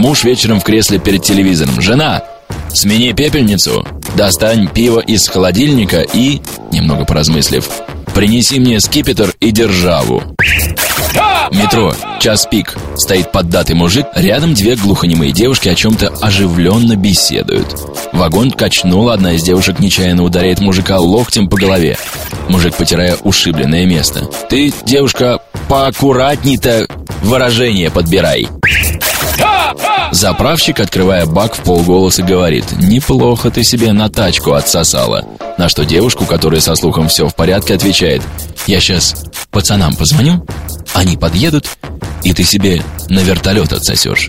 Муж вечером в кресле перед телевизором. Жена, смени пепельницу, достань пиво из холодильника и, немного поразмыслив, принеси мне скипетр и державу. Метро, час пик. Стоит поддатый мужик, рядом две глухонемые девушки о чем-то оживленно беседуют. Вагон качнула, одна из девушек нечаянно ударяет мужика локтем по голове. Мужик, потирая ушибленное место. «Ты, девушка, поаккуратней-то выражение подбирай!» Заправщик, открывая бак в полголоса, говорит «Неплохо ты себе на тачку отсосала». На что девушку, которая со слухом все в порядке, отвечает «Я сейчас пацанам позвоню, они подъедут, и ты себе на вертолет отсосешь».